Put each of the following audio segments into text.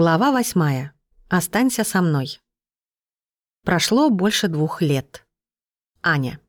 Глава восьмая. Останься со мной. Прошло больше двух лет. Аня.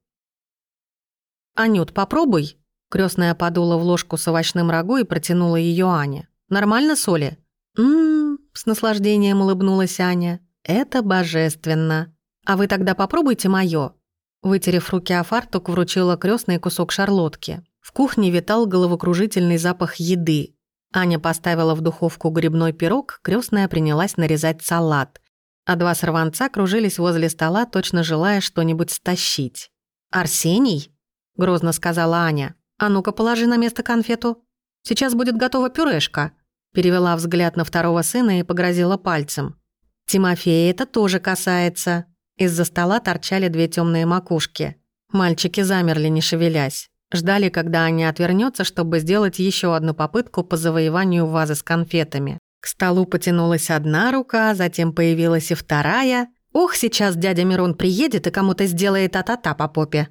«Анют, попробуй!» Крестная подула в ложку с овощным рагу и протянула ее Ане. «Нормально, соли?» «М-м-м», с наслаждением улыбнулась Аня. «Это божественно! А вы тогда попробуйте мое. Вытерев руки о фартук, вручила крестный кусок шарлотки. В кухне витал головокружительный запах еды, Аня поставила в духовку грибной пирог, крестная принялась нарезать салат, а два сорванца кружились возле стола, точно желая что-нибудь стащить. «Арсений?» — грозно сказала Аня. «А ну-ка, положи на место конфету. Сейчас будет готова пюрешка». Перевела взгляд на второго сына и погрозила пальцем. «Тимофея это тоже касается». Из-за стола торчали две темные макушки. Мальчики замерли, не шевелясь. Ждали, когда Аня отвернется, чтобы сделать еще одну попытку по завоеванию вазы с конфетами. К столу потянулась одна рука, затем появилась и вторая. «Ох, сейчас дядя Мирон приедет и кому-то сделает а-та-та по попе!»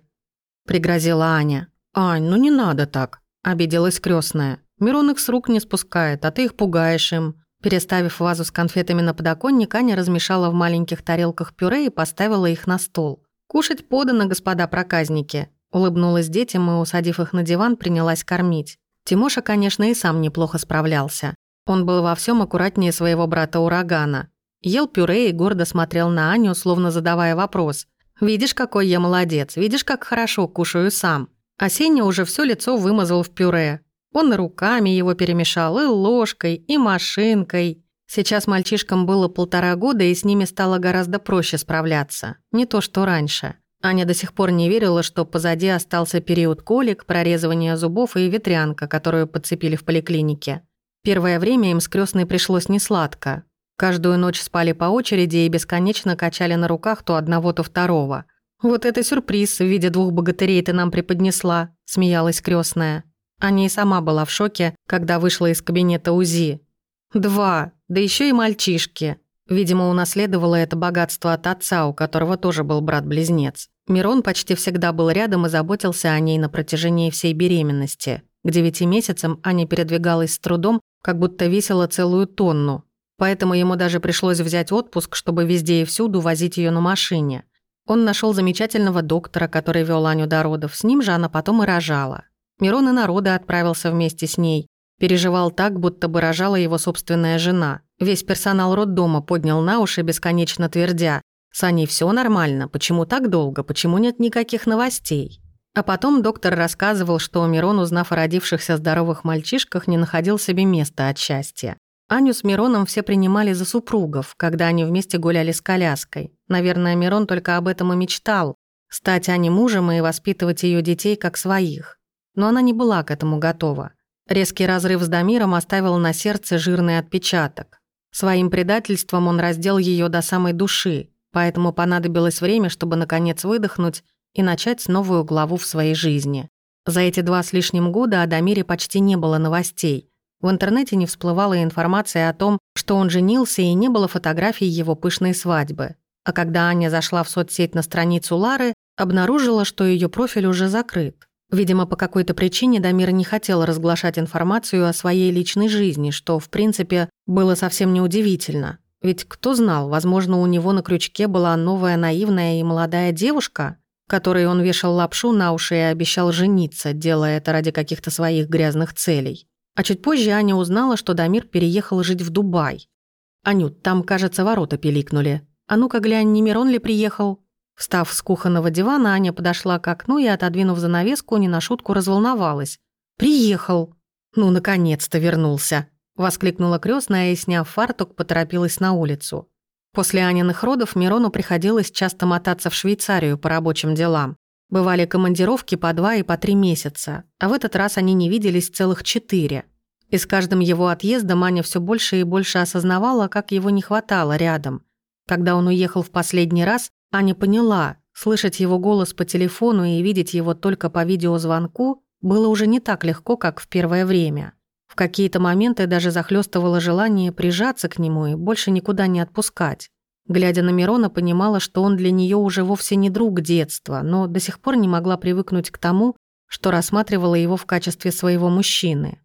Пригрозила Аня. «Ань, ну не надо так!» – обиделась крестная. «Мирон их с рук не спускает, а ты их пугаешь им. Переставив вазу с конфетами на подоконник, Аня размешала в маленьких тарелках пюре и поставила их на стол. «Кушать подано, господа проказники. Улыбнулась детям и, усадив их на диван, принялась кормить. Тимоша, конечно, и сам неплохо справлялся. Он был во всем аккуратнее своего брата-урагана. Ел пюре и гордо смотрел на Аню, словно задавая вопрос. «Видишь, какой я молодец, видишь, как хорошо кушаю сам». А уже все лицо вымазал в пюре. Он и руками его перемешал, и ложкой, и машинкой. Сейчас мальчишкам было полтора года, и с ними стало гораздо проще справляться. Не то, что раньше. Аня до сих пор не верила, что позади остался период колик, прорезывания зубов и ветрянка, которую подцепили в поликлинике. Первое время им с крестной пришлось несладко. Каждую ночь спали по очереди и бесконечно качали на руках то одного, то второго. «Вот это сюрприз в виде двух богатырей ты нам преподнесла», – смеялась крестная. Аня и сама была в шоке, когда вышла из кабинета УЗИ. «Два, да еще и мальчишки. Видимо, унаследовала это богатство от отца, у которого тоже был брат-близнец. Мирон почти всегда был рядом и заботился о ней на протяжении всей беременности. К девяти месяцам Аня передвигалась с трудом, как будто весила целую тонну. Поэтому ему даже пришлось взять отпуск, чтобы везде и всюду возить ее на машине. Он нашел замечательного доктора, который вел Аню до родов. С ним же она потом и рожала. Мирон и народа отправился вместе с ней. Переживал так, будто бы рожала его собственная жена – Весь персонал роддома поднял на уши, бесконечно твердя. «С Аней все нормально. Почему так долго? Почему нет никаких новостей?» А потом доктор рассказывал, что Мирон, узнав о родившихся здоровых мальчишках, не находил себе места от счастья. Аню с Мироном все принимали за супругов, когда они вместе гуляли с коляской. Наверное, Мирон только об этом и мечтал – стать Ане мужем и воспитывать ее детей как своих. Но она не была к этому готова. Резкий разрыв с Дамиром оставил на сердце жирный отпечаток. Своим предательством он раздел ее до самой души, поэтому понадобилось время, чтобы наконец выдохнуть и начать новую главу в своей жизни. За эти два с лишним года о Дамире почти не было новостей. В интернете не всплывала информация о том, что он женился и не было фотографий его пышной свадьбы. А когда Аня зашла в соцсеть на страницу Лары, обнаружила, что ее профиль уже закрыт. Видимо, по какой-то причине Дамир не хотел разглашать информацию о своей личной жизни, что, в принципе, было совсем неудивительно. Ведь кто знал, возможно, у него на крючке была новая наивная и молодая девушка, которой он вешал лапшу на уши и обещал жениться, делая это ради каких-то своих грязных целей. А чуть позже Аня узнала, что Дамир переехал жить в Дубай. «Анют, там, кажется, ворота пиликнули. А ну-ка глянь, не Мирон ли приехал?» Встав с кухонного дивана, Аня подошла к окну и, отодвинув занавеску, не на шутку разволновалась. «Приехал!» «Ну, наконец-то вернулся!» — воскликнула крестная и, сняв фартук, поторопилась на улицу. После Аниных родов Мирону приходилось часто мотаться в Швейцарию по рабочим делам. Бывали командировки по два и по три месяца, а в этот раз они не виделись целых четыре. И с каждым его отъездом Аня все больше и больше осознавала, как его не хватало рядом. Когда он уехал в последний раз, Аня поняла, слышать его голос по телефону и видеть его только по видеозвонку было уже не так легко, как в первое время. В какие-то моменты даже захлестывало желание прижаться к нему и больше никуда не отпускать. Глядя на Мирона, понимала, что он для нее уже вовсе не друг детства, но до сих пор не могла привыкнуть к тому, что рассматривала его в качестве своего мужчины.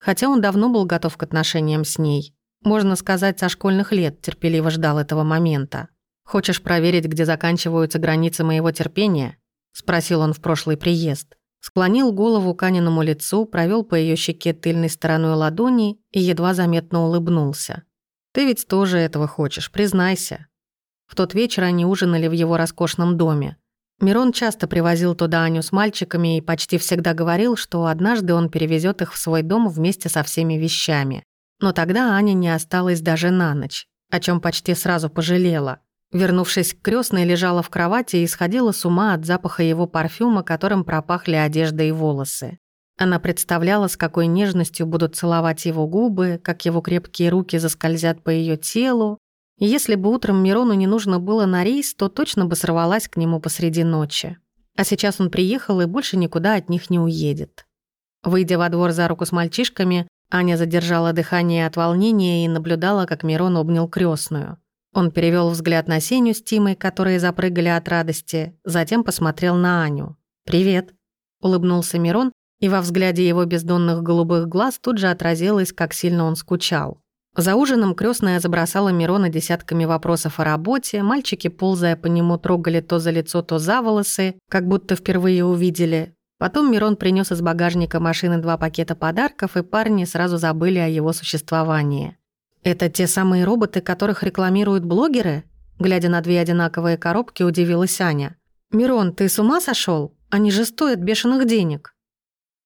Хотя он давно был готов к отношениям с ней. Можно сказать, со школьных лет терпеливо ждал этого момента. «Хочешь проверить, где заканчиваются границы моего терпения?» — спросил он в прошлый приезд. Склонил голову к Аниному лицу, провел по ее щеке тыльной стороной ладони и едва заметно улыбнулся. «Ты ведь тоже этого хочешь, признайся». В тот вечер они ужинали в его роскошном доме. Мирон часто привозил туда Аню с мальчиками и почти всегда говорил, что однажды он перевезет их в свой дом вместе со всеми вещами. Но тогда Аня не осталась даже на ночь, о чем почти сразу пожалела. Вернувшись к крестной, лежала в кровати и сходила с ума от запаха его парфюма, которым пропахли одежда и волосы. Она представляла, с какой нежностью будут целовать его губы, как его крепкие руки заскользят по ее телу. И если бы утром Мирону не нужно было на рейс, то точно бы сорвалась к нему посреди ночи. А сейчас он приехал и больше никуда от них не уедет. Выйдя во двор за руку с мальчишками, Аня задержала дыхание от волнения и наблюдала, как Мирон обнял крестную. Он перевел взгляд на Сеню с Тимой, которые запрыгали от радости, затем посмотрел на Аню. «Привет», — улыбнулся Мирон, и во взгляде его бездонных голубых глаз тут же отразилось, как сильно он скучал. За ужином крестная забросала Мирона десятками вопросов о работе, мальчики, ползая по нему, трогали то за лицо, то за волосы, как будто впервые увидели. Потом Мирон принес из багажника машины два пакета подарков, и парни сразу забыли о его существовании. «Это те самые роботы, которых рекламируют блогеры?» Глядя на две одинаковые коробки, удивилась Аня. «Мирон, ты с ума сошел? Они же стоят бешеных денег».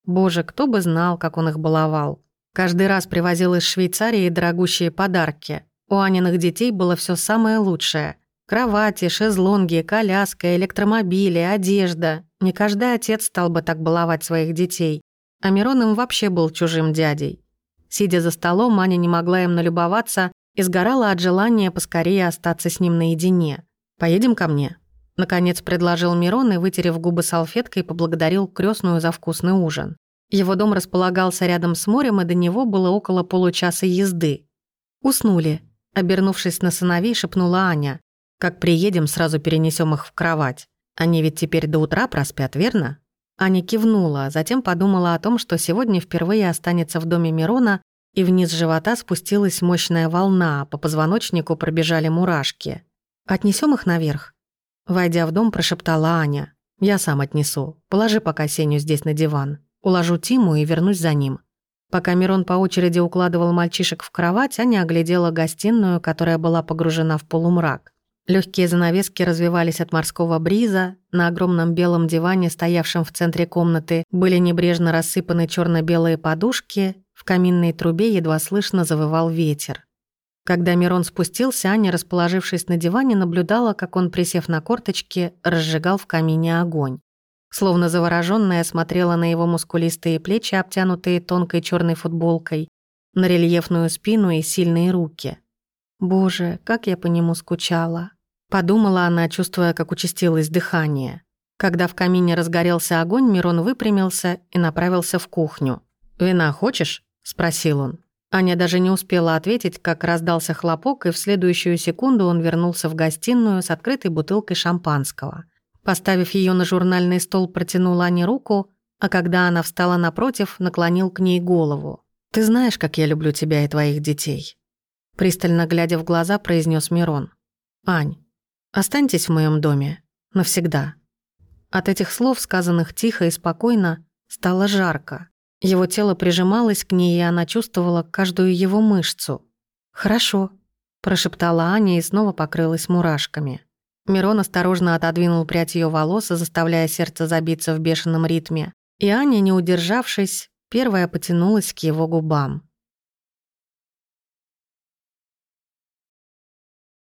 Боже, кто бы знал, как он их баловал. Каждый раз привозил из Швейцарии дорогущие подарки. У Аниных детей было все самое лучшее. Кровати, шезлонги, коляска, электромобили, одежда. Не каждый отец стал бы так баловать своих детей. А Мирон им вообще был чужим дядей. Сидя за столом, Аня не могла им налюбоваться и сгорала от желания поскорее остаться с ним наедине. «Поедем ко мне?» Наконец предложил Мирон и, вытерев губы салфеткой, поблагодарил крестную за вкусный ужин. Его дом располагался рядом с морем, и до него было около получаса езды. «Уснули», — обернувшись на сыновей, шепнула Аня. «Как приедем, сразу перенесем их в кровать. Они ведь теперь до утра проспят, верно?» Аня кивнула, а затем подумала о том, что сегодня впервые останется в доме Мирона, и вниз живота спустилась мощная волна, а по позвоночнику пробежали мурашки. Отнесем их наверх?» Войдя в дом, прошептала Аня. «Я сам отнесу. Положи пока Сеню здесь на диван. Уложу Тиму и вернусь за ним». Пока Мирон по очереди укладывал мальчишек в кровать, Аня оглядела гостиную, которая была погружена в полумрак. Легкие занавески развивались от морского бриза, на огромном белом диване, стоявшем в центре комнаты, были небрежно рассыпаны черно белые подушки, в каминной трубе едва слышно завывал ветер. Когда Мирон спустился, Аня, расположившись на диване, наблюдала, как он, присев на корточки, разжигал в камине огонь. Словно заворожённая смотрела на его мускулистые плечи, обтянутые тонкой черной футболкой, на рельефную спину и сильные руки. Боже, как я по нему скучала. Подумала она, чувствуя, как участилось дыхание. Когда в камине разгорелся огонь, Мирон выпрямился и направился в кухню. «Вина хочешь?» – спросил он. Аня даже не успела ответить, как раздался хлопок, и в следующую секунду он вернулся в гостиную с открытой бутылкой шампанского. Поставив ее на журнальный стол, протянул Ане руку, а когда она встала напротив, наклонил к ней голову. «Ты знаешь, как я люблю тебя и твоих детей. Пристально глядя в глаза, произнес Мирон. «Ань, останьтесь в моем доме. Навсегда». От этих слов, сказанных тихо и спокойно, стало жарко. Его тело прижималось к ней, и она чувствовала каждую его мышцу. «Хорошо», – прошептала Аня и снова покрылась мурашками. Мирон осторожно отодвинул прядь ее волос, заставляя сердце забиться в бешеном ритме, и Аня, не удержавшись, первая потянулась к его губам.